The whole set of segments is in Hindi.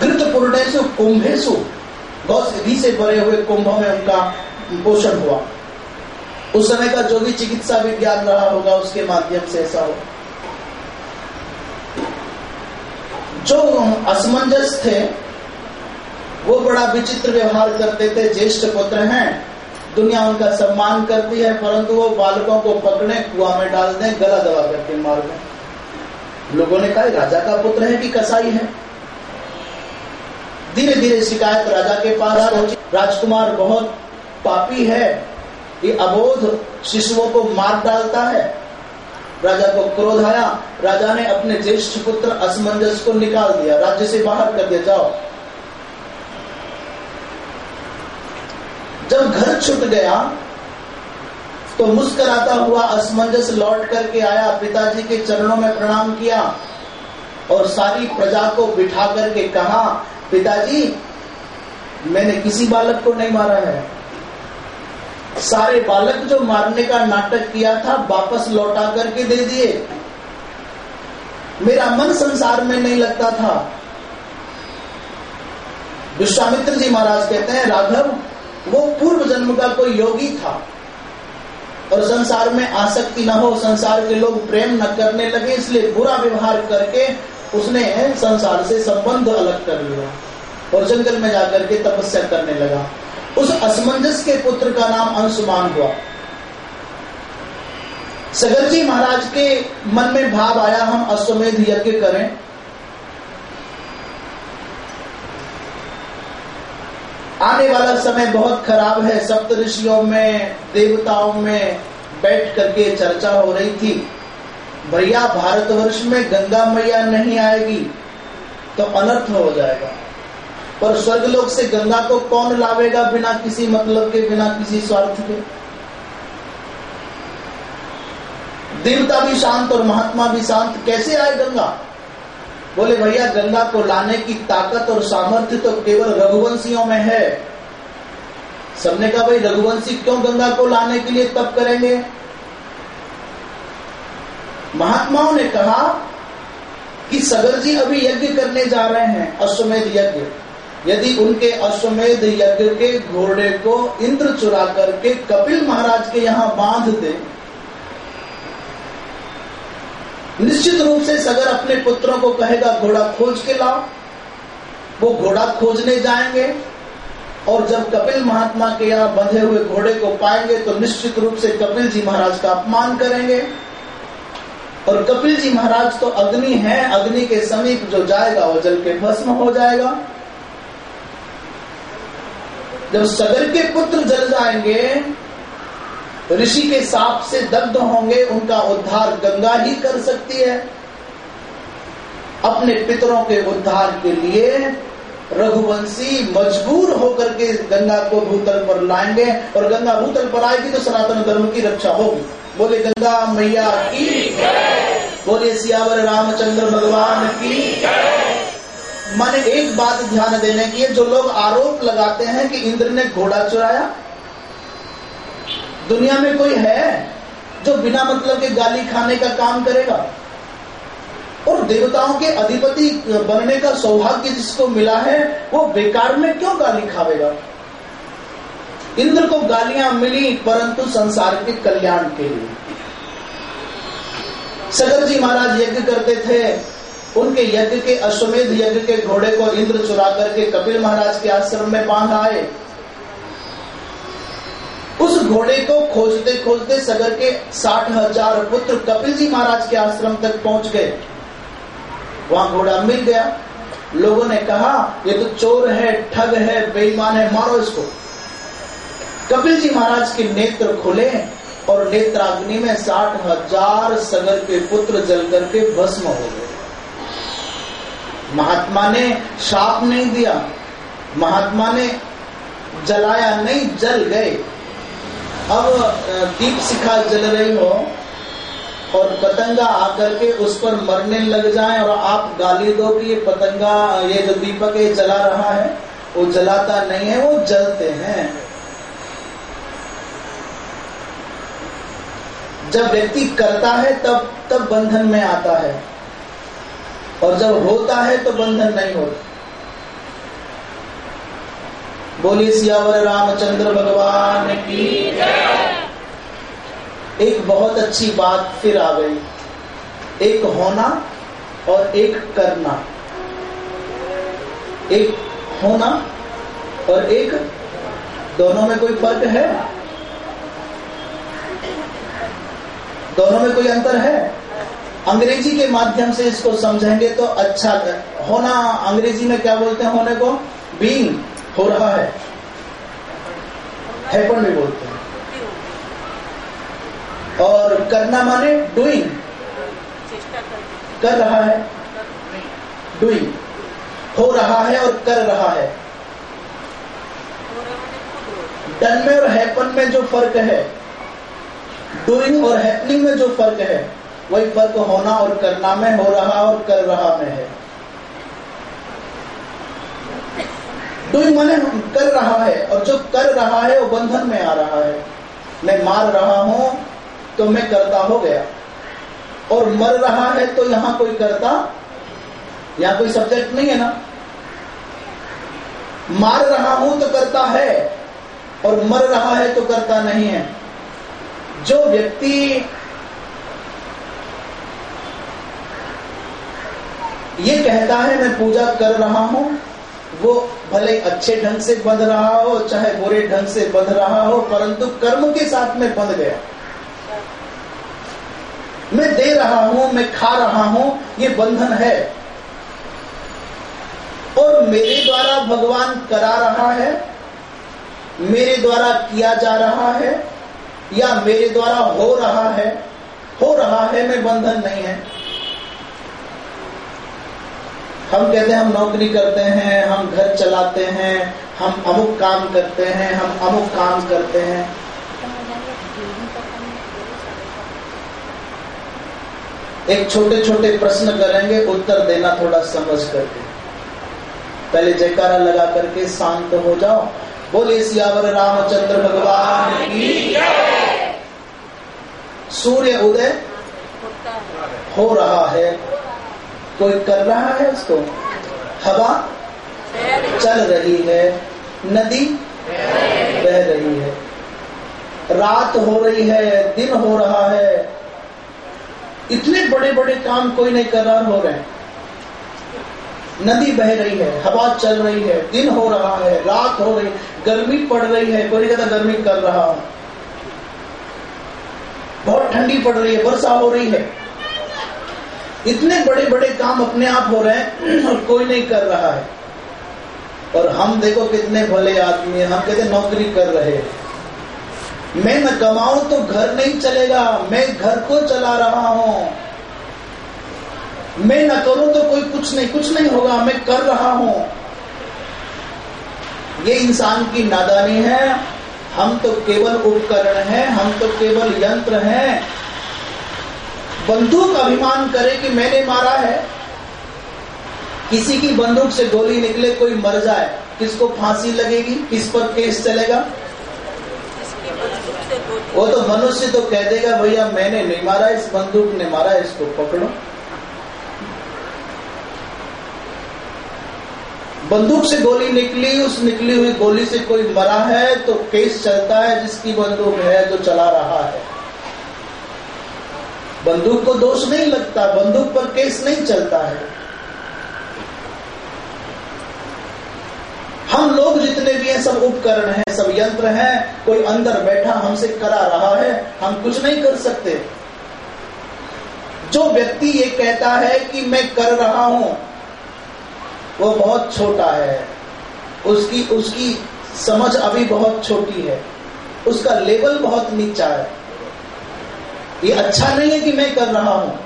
घृत पूर्णेशु कुंभेशु घी से। भरे हुए कुंभों में उनका पोषण हुआ। उस समय का जो भी चिकित्सा विज्ञान रहा होगा, उसके माध्यम से ऐसा हो जो असमंजस थे, वो बड़ा विचित्र व्यवहार करते थे। ज्येष्ठ पुत्र हैं, दुनिया उनका सम्मान करती है, परंतु वो बालकों को पकड़े, कुआ में डाल दें, गला दबा करके मार दें। लोगों ने कहा राजा का पुत्र है कि कसाई है? धीरे धीरे शिकायत राजा के पास पहुँची। राजकुमार बहुत पापी है। ये अबोध शिशुओं को मार डालता है। राजा को क्रोध आया। राजा ने अपने ज्येष्ठ पुत्र असमंजस को निकाल दिया। राज्य से बाहर कर दिया जाओ। जब घर छुट गया तो मुस्कराता हुआ असमंजस लौट करके आया। पिताजी के चरणों में प्रणाम किया और सारी प्रजा को बिठा करके कहा पिताजी, मैंने किसी बालक को नहीं मारा है। सारे बालक जो मारने का नाटक किया था, वापस लौटा करके दे दिए। मेरा मन संसार में नहीं लगता था। विश्वामित्र जी महाराज कहते हैं, राघव, वो पूर्व जन्म का कोई योगी था। और संसार में आसक्ति न हो, संसार के लोग प्रेम न करने लगे, इसलिए बुरा व्यवहार करके उसने संसार से संबंध अलग कर लिया और जंगल में जाकर के तपस्या करने लगा। उस असमंजस के पुत्र का नाम अंशुमान हुआ। सगर जी महाराज के मन में भाव आया, हम अश्वमेध यज्ञ करें। आने वाला समय बहुत खराब है। सप्त ऋषियों में, देवताओं में बैठ करके चर्चा हो रही थी। भैया, भारतवर्ष में गंगा मैया नहीं आएगी तो अनर्थ हो जाएगा। पर स्वर्गलोक से गंगा को कौन लावेगा बिना किसी मतलब के, बिना किसी स्वार्थ के? देवता भी शांत और महात्मा भी शांत, कैसे आए गंगा? बोले, भैया, गंगा को लाने की ताकत और सामर्थ्य तो केवल रघुवंशियों में है। सबने कहा, भाई, रघुवंशी क्यों गंगा को लाने के लिए तप करेंगे? महात्माओं ने कहा कि सगर जी अभी यज्ञ करने जा रहे हैं, अश्वमेध यज्ञ। यदि उनके अश्वमेध यज्ञ के घोड़े को इंद्र चुरा करके कपिल महाराज के यहाँ बाँध दे, निश्चित रूप से सगर अपने पुत्रों को कहेगा, घोड़ा खोज के लाओ। वो घोड़ा खोजने जाएँगे और जब कपिल महात्मा के यहाँ बंधे हुए घोड़े को पाएँगे तो निश्चित रूप से कपिल जी महाराज का अपमान करेंगे। और कपिल जी महाराज तो अग्नि है, अग्नि के समीप जो जाएगा वो जल के भस्म हो जाएगा। जब सगर के पुत्र जल जाएँगे, ऋषि के साप से दग्ध होंगे, उनका उद्धार गंगा ही कर सकती है। अपने पितरों के उद्धार के लिए रघुवंशी मजबूर होकर के गंगा को भूतल पर लाएँगे, और गंगा भूतल पर आएगी तो सनातन धर्म की रक्षा होगी। बोले, गंगा मैया की बोले, सियावर रामचंद्र भगवान की मैंने एक बात ध्यान देने की है, जो लोग आरोप लगाते हैं कि इंद्र ने घोड़ा चुराया। दुनिया में कोई है जो बिना मतलब के गाली खाने का काम करेगा? और देवताओं के अधिपति बनने का सौभाग्य जिसको मिला है, वो बेकार में क्यों गाली खावेगा? इंद्र को गालियाँ मिली, परंतु संसार के कल्याण के लिए। सगर जी महाराज यज्ञ करते थे। उनके यज्ञ के अश्वमेध यज्ञ के घोड़े को इंद्र चुरा करके कपिल महाराज के आश्रम में बाँध आए। उस घोड़े को खोजते खोजते सगर के साठ हज़ार पुत्र कपिल जी महाराज के आश्रम तक पहुँच गए। वहाँ घोड़ा मिल गया। लोगों ने कहा, ये तो चोर है, ठग है, बेईमान है, मारो इसको। कपिल जी महाराज के नेत्र खुले और नेत्राग्नि में साठ हज़ार सगर के पुत्र जल करके भस्म हो गए। महात्मा ने शाप नहीं दिया, महात्मा ने जलाया नहीं, जल गए। अब दीप शिखा जल रही हो और पतंगा आकर के उस पर मरने लग जाए और आप गाली दो कि ये पतंगा, ये जो दीपक ये जला रहा है, वो जलाता नहीं है, वो जलते हैं। जब व्यक्ति करता है, तब तब बंधन में आता है। और जब होता है तो बंधन नहीं होता। बोले सियावर रामचंद्र भगवान की एक बहुत अच्छी बात फिर आ गई। एक होना और एक करना। एक होना और एक, दोनों में कोई फ़र्क है? दोनों में कोई अंतर है? अंग्रेज़ी के माध्यम से इसको समझेंगे तो अच्छा होना, अंग्रेज़ी में क्या बोलते हैं होने को? बीइंग हो रहा है। हैपन भी बोलते हैं? और करना माने डूइंग कर रहा है। डूइंग हो रहा है और कर रहा है। डन में और हैपन में जो फ़र्क है डूइंग और हैपनिंग में जो फ़र्क है वही फ़र्क होना और करना में हो रहा और कर रहा में है। डूइंग माने कर रहा है और जो कर रहा है, वो बंधन में आ रहा है। मैं मार रहा हूँ तो मैं करता हो गया। और मर रहा है तो यहाँ कोई करता, यहाँ कोई सब्जेक्ट नहीं है ना। मार रहा हूँ तो करता है। और मर रहा है तो करता नहीं है। जो व्यक्ति ये कहता है, मैं पूजा कर रहा हूँ, वो भले अच्छे ढंग से बंध रहा हो, चाहे बुरे ढंग से बंध रहा हो, परंतु कर्म के साथ में बंध गया। मैं दे रहा हूँ, मैं खा रहा हूँ, ये बंधन है। और मेरे द्वारा भगवान करा रहा है, मेरे द्वारा किया जा रहा है या मेरे द्वारा हो रहा है, हो रहा है, मैं बंधन नहीं है। हम कहते हैं, हम नौकरी करते हैं, हम घर चलाते हैं, हम अमुक काम करते हैं, हम अमुक काम करते हैं। एक छोटे छोटे प्रश्न करेंगे, उत्तर देना थोड़ा समझ करके। पहले जयकारा लगा करके शांत हो जाओ। बोले सियावर रामचंद्र भगवान की सूर्य उदय हो रहा है। कोई कर रहा है उसको? हवा चल रही है, नदी बह रही है। रात हो रही है, दिन हो रहा है। इतने बड़े बड़े काम कोई नहीं कर रहा हो रहे। नदी बह रही है, हवा चल रही है, दिन हो रहा है, रात हो रही, गर्मी पड़ रही है। कोई कहता गर्मी कर रहा। हूँ ठंडी पड़ रही है वर्षा हो रही है। इतने बड़े बड़े काम अपने आप हो रहे हैं और कोई नहीं कर रहा है। और हम देखो कितने भले आदमी हैं, हम कहते नौकरी कर रहे हैं। मैं न कमाऊं तो घर नहीं चलेगा, मैं घर को चला रहा हूँ। मैं न करूँ तो कोई कुछ नहीं कुछ नहीं होगा, मैं कर रहा हूँ। ये इंसान की नादानी है हम तो केवल उपकरण हैं, हम तो केवल यंत्र हैं। बंदूक अभिमान करे कि मैंने मारा है। किसी की बंदूक से गोली निकले, कोई मर जाए, किसको फांसी लगेगी, किस पर केस चलेगा? वो तो मनुष्य तो कह देगा, भैया, मैंने नहीं मारा, इस बंदूक ने मारा, इसको पकड़ो। बंदूक से गोली निकली, उस निकली हुई गोली से कोई मरा है तो केस चलता है, जिसकी बंदूक है जो चला रहा है। बंदूक को दोष नहीं लगता, बंदूक पर केस नहीं चलता है। हम लोग जितने भी हैं, सब उपकरण हैं, सब यंत्र हैं, कोई अंदर बैठा हमसे करा रहा है, हम कुछ नहीं कर सकते। जो व्यक्ति ये कहता है कि मैं कर रहा हूँ वो बहुत छोटा है। उसकी उसकी समझ अभी बहुत छोटी है। उसका लेवल बहुत नीचा है। ये अच्छा नहीं है कि मैं कर रहा हूँ।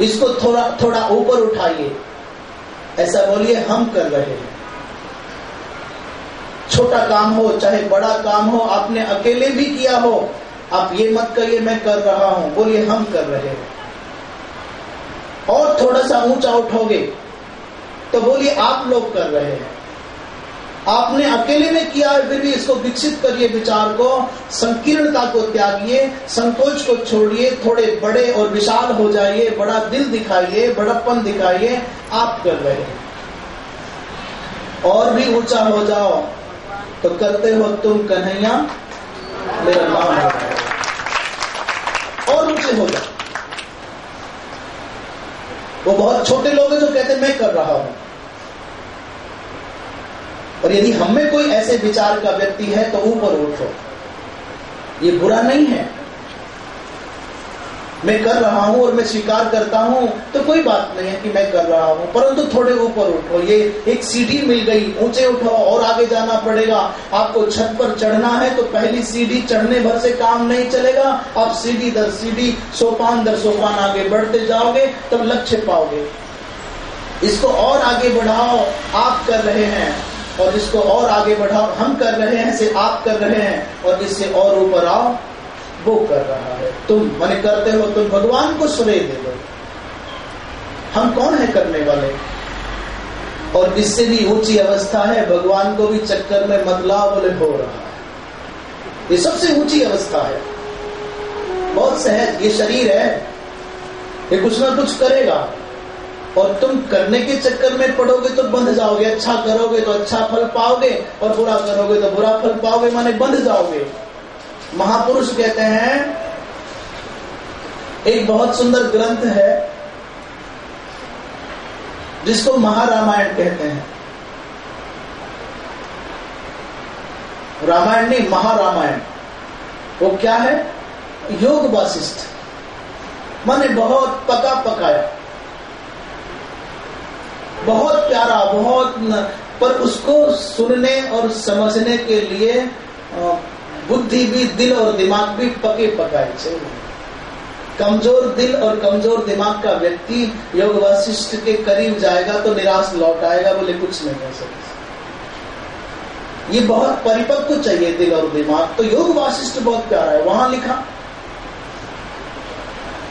इसको थोड़ा थोड़ा ऊपर उठाइए। ऐसा बोलिए, हम कर रहे हैं। छोटा काम हो, चाहे बड़ा काम हो, आपने अकेले भी किया हो, आप ये मत करिए मैं कर रहा हूँ। बोलिए, हम कर रहे हैं। और थोड़ा सा ऊँचा उठोगे। तो बोलिए, आप लोग कर रहे हैं। आपने अकेले में किया फिर भी इसको विकसित करिए विचार को, संकीर्णता को त्यागिए, संकोच को छोड़िए, थोड़े बड़े और विशाल हो जाइए, बड़ा दिल दिखाइए, बड़प्पन दिखाइए, आप कर रहे हैं। और भी ऊँचा हो जाओ तो करते हो तुम कन्हैया, मेरा नाम है। और ऊँचे हो जाओ। वो बहुत छोटे लोग हैं जो कहते मैं कर रहा हूँ। और यदि हम में कोई ऐसे विचार का व्यक्ति है तो ऊपर उठो। ये बुरा नहीं है। मैं कर रहा हूँ और मैं स्वीकार करता हूँ तो कोई बात नहीं है कि मैं कर रहा हूँ, परंतु थोड़े ऊपर उठो। ये एक सीढ़ी मिल गई, ऊँचे उठो और आगे जाना पड़ेगा। आपको छत पर चढ़ना है तो पहली सीढ़ी चढ़ने भर से काम नहीं चलेगा। आप सीढ़ी दर सीढ़ी, सोपान दर सोपान आगे बढ़ते जाओगे, तब लक्ष्य पाओगे। इसको और आगे बढ़ाओ। आप कर रहे हैं। और इसको और आगे बढ़ाओ। हम कर रहे हैं से आप कर रहे हैं, और इससे और ऊपर आओ। वो कर रहा है। तुम, मन करते हो, तुम भगवान को श्रेय दे दो। हम कौन है करने वाले? और इससे भी ऊँची अवस्था है, भगवान को भी चक्कर में मतला बोले, हो रहा है। ये सबसे ऊँची अवस्था है। बहुत सहज, ये शरीर है। ये कुछ ना कुछ करेगा। और तुम करने के चक्कर में पड़ोगे तो बंध जाओगे। अच्छा करोगे तो अच्छा फल पाओगे और बुरा करोगे तो बुरा फल पाओगे, माने बंध जाओगे। महापुरुष कहते हैं, एक बहुत सुंदर ग्रंथ है, जिसको महारामायण कहते हैं। रामायण नहीं, महारामायण। वो क्या है? योग वासिष्ठ माने बहुत पका पकाया बहुत प्यारा बहुत न, पर उसको सुनने और समझने के लिए बुद्धि भी दिल और दिमाग भी पके पकाए चाहिए कमज़ोर दिल और कमज़ोर दिमाग का व्यक्ति योग वशिष्ठ के करीब जाएगा तो निराश लौट आएगा बोले कुछ नहीं कर सकते ये बहुत परिपक्व चाहिए दिल और दिमाग। तो योग वाशिष्ठ बहुत प्यारा है वहाँ लिखा।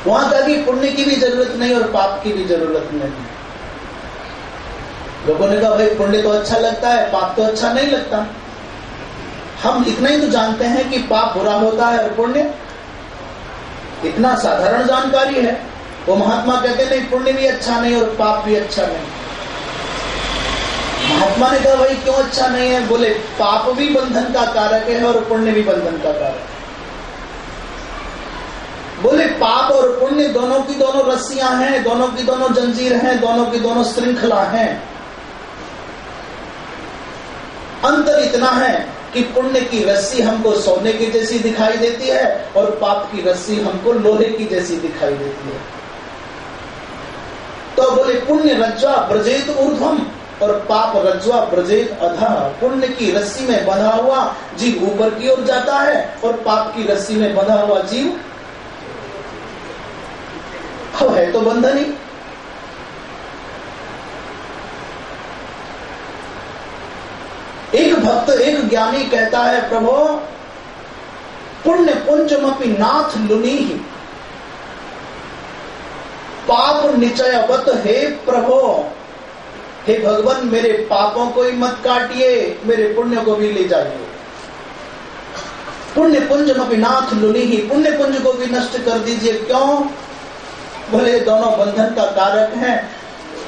वहाँ का भी पुण्य की भी ज़रूरत नहीं और पाप की भी ज़रूरत नहीं। लोगों ने कहा, भाई, पुण्य तो अच्छा लगता है, पाप तो अच्छा नहीं लगता। हम इतना ही तो जानते हैं कि पाप बुरा होता है और पुण्य इतना साधारण जानकारी है। वो महात्मा कहते नहीं, पुण्य भी अच्छा नहीं और पाप भी अच्छा नहीं। महात्मा ने कहा, भाई, क्यों अच्छा नहीं है? बोले, पाप भी बंधन का कारक है और पुण्य भी बंधन का कारक है। बोले, पाप और पुण्य दोनों की दोनों रस्सियाँ हैं, दोनों की दोनों जंजीर हैं, दोनों की दोनों श्रृंखला हैं। अंतर इतना है कि पुण्य की रस्सी हमको सोने की जैसी दिखाई देती है और पाप की रस्सी हमको लोहे की जैसी दिखाई देती है। तो बोले, पुण्य रज्वा ब्रजेत ऊर्धम और पाप रज्वा ब्रजेत अधा। पुण्य की रस्सी में बंधा हुआ जीव ऊपर की ओर जाता है और पाप की रस्सी में बंधा हुआ जीव। है तो बंधन ही। एक भक्त, एक ज्ञानी कहता है, प्रभो, पुण्य पुंजमपि नाथ लुनी ही। पाप निचयवत हे प्रभो, हे भगवान, मेरे पापों को ही मत काटिए, मेरे पुण्य को भी ले जाइए। पुण्य पुंज नाथ लुनी ही, पुण्य पुंज को भी नष्ट कर दीजिए। क्यों? भले दोनों बंधन का कारक है।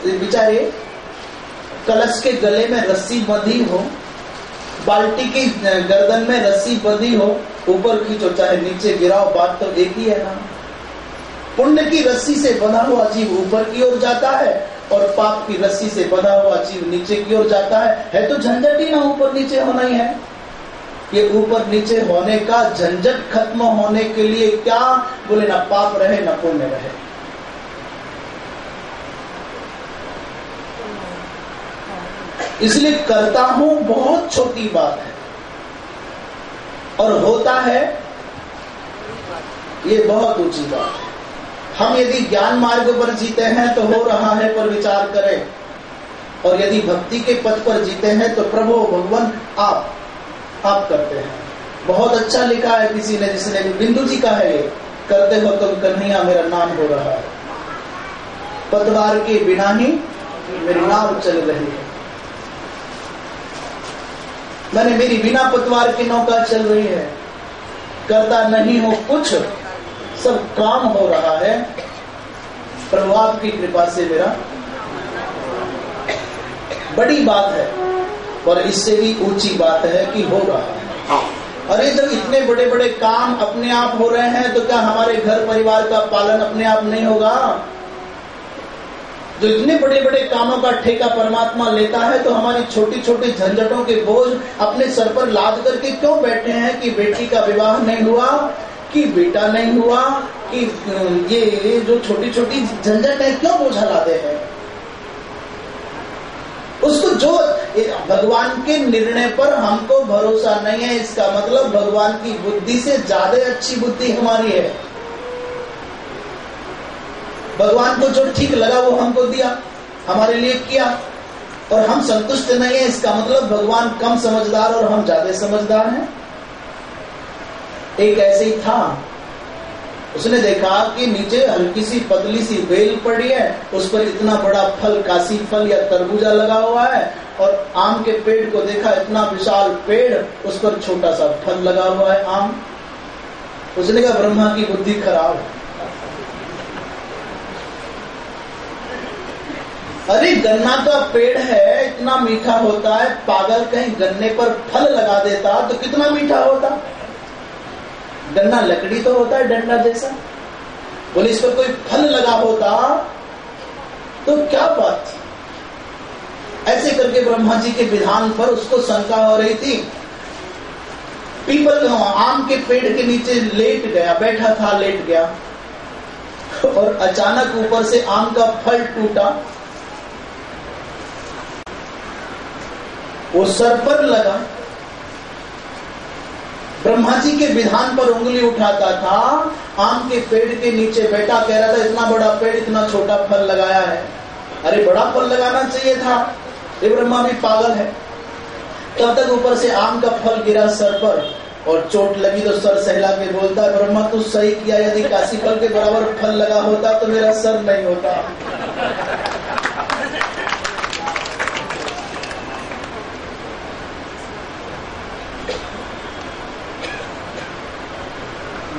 बेचारे कलश के गले में रस्सी बंधी हो बाल्टी की गर्दन में रस्सी बंधी हो, ऊपर खींचो चाहे नीचे गिराओ, बात तो एक ही है ना। पुण्य की रस्सी से बंधा हुआ जीव ऊपर की ओर जाता है और पाप की रस्सी से बंधा हुआ जीव नीचे की ओर जाता है। है तो झंझट ही ना, ऊपर नीचे होना ही है। ये ऊपर नीचे होने का झंझट खत्म होने के लिए क्या? बोले, ना पाप रहे, ना पुण्य रहे। इसलिए करता हूँ बहुत छोटी बात है। और होता है, ये बहुत ऊँची बात है। हम यदि ज्ञान मार्ग पर जीते हैं तो हो रहा है पर विचार करें। और यदि भक्ति के पथ पर जीते हैं तो प्रभु भगवान आप आप करते हैं। बहुत अच्छा लिखा है किसी ने जिसने, बिंदु जी का है करते हो तुम कन्हैया मेरा नाम हो रहा है। पतवार के बिना ही मेरी नाम चल रही है। मैंने मेरी बिना पतवार की नौका चल रही है। करता नहीं हो कुछ। सब काम हो रहा है। प्रभाव की कृपा से मेरा बड़ी बात है और इससे भी ऊँची बात है कि हो रहा है। अरे, जब इतने बड़े बड़े काम अपने आप हो रहे हैं तो क्या हमारे घर परिवार का पालन अपने आप नहीं होगा? जो इतने बड़े बड़े कामों का ठेका परमात्मा लेता है तो हमारी छोटी छोटी झंझटों के बोझ अपने सर पर लाद करके क्यों बैठे हैं कि बेटी का विवाह नहीं हुआ, कि बेटा नहीं हुआ, कि ये जो छोटी छोटी झंझट है, क्यों बोझा लादे हैं? उसको जो भगवान के निर्णय पर हमको भरोसा नहीं है, इसका मतलब भगवान की बुद्धि से ज़्यादा अच्छी बुद्धि हमारी है। भगवान को जो ठीक लगा, वो हमको दिया, हमारे लिए किया। और हम संतुष्ट नहीं है, इसका मतलब भगवान कम समझदार और हम ज़्यादा समझदार हैं। एक ऐसे ही था। उसने देखा कि नीचे हल्की सी पतली सी बेल पड़ी है, उस पर इतना बड़ा फल, काशी फल या तरबूजा लगा हुआ है, और आम के पेड़ को देखा, इतना विशाल पेड़, उस पर छोटा सा फल लगा हुआ है आम। उसने कहा, ब्रह्मा की बुद्धि खराब है। अरे गन्ना का पेड़ है, इतना मीठा होता है, पागल कहीं गन्ने पर फल लगा देता तो कितना मीठा होता? गन्ना लकड़ी तो होता है डंडा जैसा। बोले, इस पर कोई फल लगा होता तो क्या बात थी? ऐसे करके ब्रह्मा जी के विधान पर उसको शंका हो रही थी। पीपल आम के पेड़ के नीचे लेट गया, बैठा था, लेट गया। और अचानक ऊपर से आम का फल टूटा। वो सर पर लगा। ब्रह्मा जी के विधान पर उंगली उठाता था, आम के पेड़ के नीचे बैठा कह रहा था, इतना बड़ा पेड़, इतना छोटा फल लगाया है। अरे, बड़ा फल लगाना चाहिए था। ये ब्रह्मा भी पागल है। तब तक ऊपर से आम का फल गिरा सर पर और चोट लगी तो सर सहला के बोलता, ब्रह्मा, तू सही किया, यदि काशी फल के बराबर फल लगा होता तो मेरा सर नहीं होता।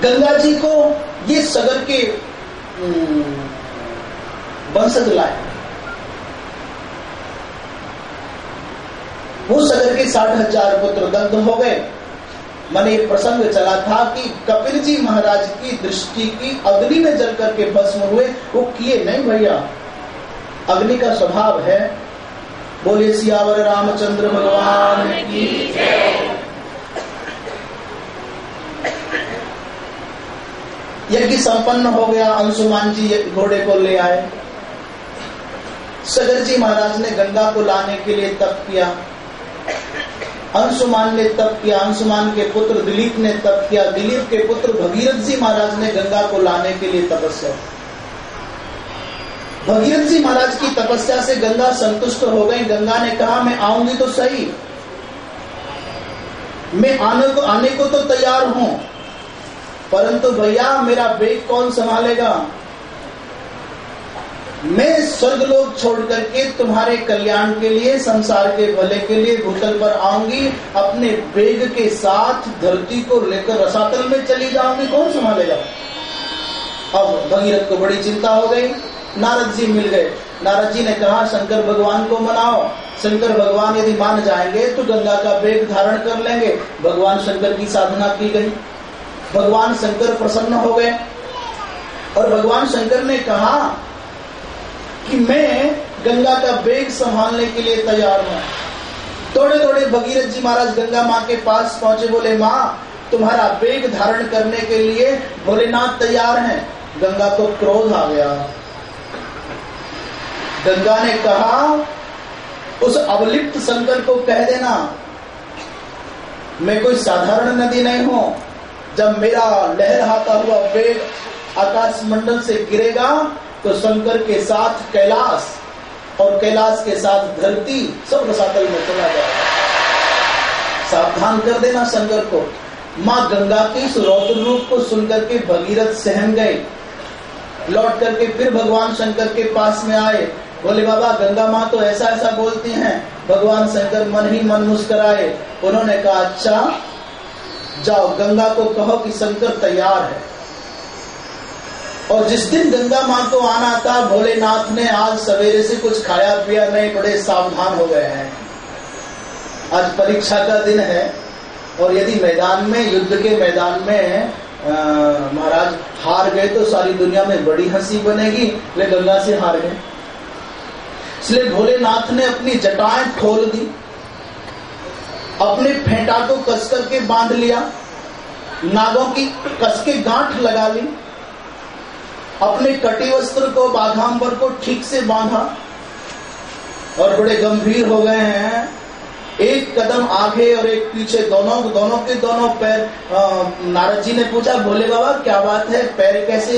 गंगा जी को ये सगर के वंशज लाए। वो सगर के साठ हज़ार पुत्र दग्ध हो गए। मन ये प्रसंग चला था कि कपिल जी महाराज की दृष्टि की अग्नि में जल करके भस्म हुए। वो किए नहीं भैया। अग्नि का स्वभाव है, बोले सियावर रामचंद्र भगवान। की यज्ञ संपन्न हो गया, अंशुमान जी घोड़े को ले आए। सगर जी महाराज ने गंगा को लाने के लिए तप किया। अंशुमान ने तप किया, अंशुमान के पुत्र दिलीप ने तप किया। दिलीप के पुत्र भगीरथ जी महाराज ने गंगा को लाने के लिए तपस्या भगीरथ जी महाराज की तपस्या से गंगा संतुष्ट हो गई। गंगा ने कहा, मैं आऊँगी तो सही। मैं आने को आने को तो तैयार हूँ। परंतु भैया, मेरा बेग कौन संभालेगा? मैं स्वर्ग लोग छोड़ करके तुम्हारे कल्याण के लिए, संसार के भले के लिए भूतल पर आऊँगी, अपने बेग के साथ धरती को लेकर रसातल में चली जाऊँगी, कौन संभालेगा? अब भगीरथ को बड़ी चिंता हो गई। नारद जी मिल गए। नारद जी ने कहा, शंकर भगवान को मनाओ। शंकर भगवान यदि मान जाएँगे तो गंगा का बेग धारण कर लेंगे। भगवान शंकर की साधना की गई। भगवान शंकर प्रसन्न हो गए। और भगवान शंकर ने कहा कि मैं गंगा का बेग संभालने के लिए तैयार हूँ। थोड़े थोड़े भगीरथ जी महाराज गंगा माँ के पास पहुँचे, बोले, माँ, तुम्हारा बेग धारण करने के लिए भोलेनाथ तैयार हैं। गंगा को क्रोध आ गया। गंगा ने कहा, उस अवलिप्त शंकर को कह देना, मैं कोई साधारण नदी नहीं हूँ। जब मेरा लहराता हुआ वेग आकाश मंडल से गिरेगा तो शंकर के साथ कैलाश और कैलाश के साथ धरती सब रसातल में चला जाएगा। सावधान कर देना शंकर को। माँ गंगा के इस रौद्र रूप को सुनकर के भगीरथ सहम गए। लौट करके फिर भगवान शंकर के पास में आए। बोले, बाबा, गंगा माँ तो ऐसा ऐसा बोलती हैं। भगवान शंकर मन ही मन मुस्कराए। उन्होंने कहा अच्छा जाओ, गंगा को कहो कि शंकर तैयार है। और जिस दिन गंगा माँ को आना था, भोलेनाथ ने आज सवेरे से कुछ खाया पिया नहीं, बड़े सावधान हो गए हैं। आज परीक्षा का दिन है, और यदि मैदान में, युद्ध के मैदान में महाराज हार गए तो सारी दुनिया में बड़ी हँसी बनेगी ले गंगा से हार गए। इसलिए भोलेनाथ ने अपनी जटाएँ खोल दी। अपने फेंटा को कस करके बाँध लिया, नागों की कस के गांठ लगा ली, अपने कटी वस्त्र को बाघांबर को ठीक से बांधा और बड़े गंभीर हो गए हैं। एक कदम आगे और एक पीछे दोनों दोनों के दोनों पैर नारद जी ने पूछा, बोले बाबा, क्या बात है? पैर कैसे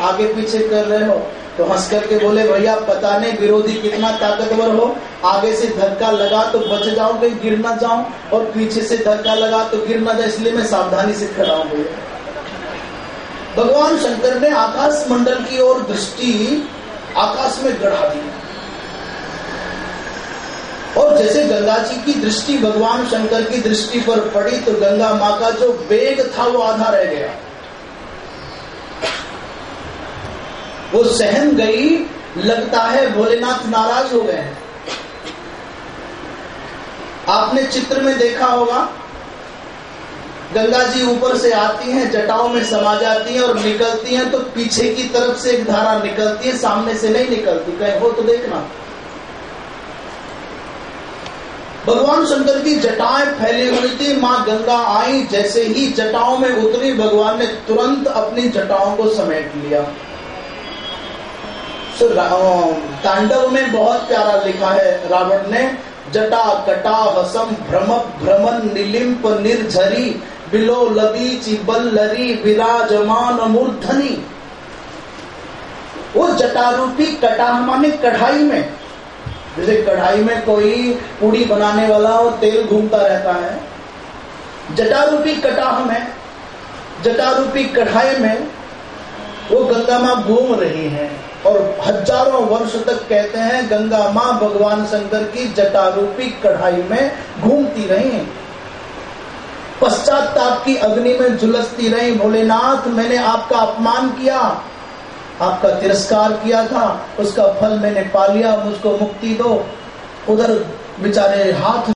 आगे पीछे कर रहे हो? तो हंस करके बोले, भैया, पता नहीं विरोधी कितना ताकतवर हो। आगे से धक्का लगा तो बच जाओ कहीं गिर ना जाऊँ, और पीछे से धक्का लगा तो गिर ना जाए इसलिए मैं सावधानी से खड़ा हूँ, भैया। भगवान शंकर ने आकाश मंडल की ओर दृष्टि आकाश में गढ़ा दी। और जैसे गंगा जी की दृष्टि भगवान शंकर की दृष्टि पर पड़ी तो गंगा माँ का जो वेग था, वो आधा रह गया। वो सहन गई, लगता है भोलेनाथ नाराज़ हो गए आपने चित्र में देखा होगा गंगा जी ऊपर से आती हैं, जटाओं में समा जाती हैं और निकलती हैं तो पीछे की तरफ़ से एक धारा निकलती है, सामने से नहीं निकलती, कहीं, हो तो देखना। भगवान शंकर की जटाएँ फैली हुई थी, माँ गंगा आई, जैसे ही जटाओं में उतरी, भगवान ने तुरंत अपनी जटाओं को समेट लिया। So, तांडव में बहुत प्यारा लिखा है रावण ने जटा कटा हसम भ्रम भ्रमन निलिम्प निर्झरी बिलो लबीची बल्लरी विराजमान मूर्धनी वो जटारूपी कटा माने कढ़ाई में जैसे कढ़ाई में कोई पूड़ी बनाने वाला और तेल घूमता रहता है जटारूपी कटाह में जटारूपी कढ़ाई में वो गंगा माँ घूम रही है। और हज़ारों वर्ष तक कहते हैं, गंगा माँ भगवान शंकर की जटारूपी कढ़ाई में घूमती रही पश्चाताप की अग्नि में झुलसती रही, भोलेनाथ, मैंने आपका अपमान किया, आपका तिरस्कार किया था, उसका फल मैंने पा लिया, मुझको मुक्ति दो। उधर बेचारे हाथ